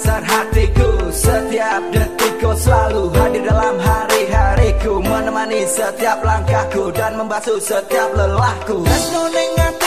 dasar hatiku. Setiap detikku selalu hadir dalam hari-hariku. Menemani setiap langkahku dan membasuh setiap lelahku. Resno dengan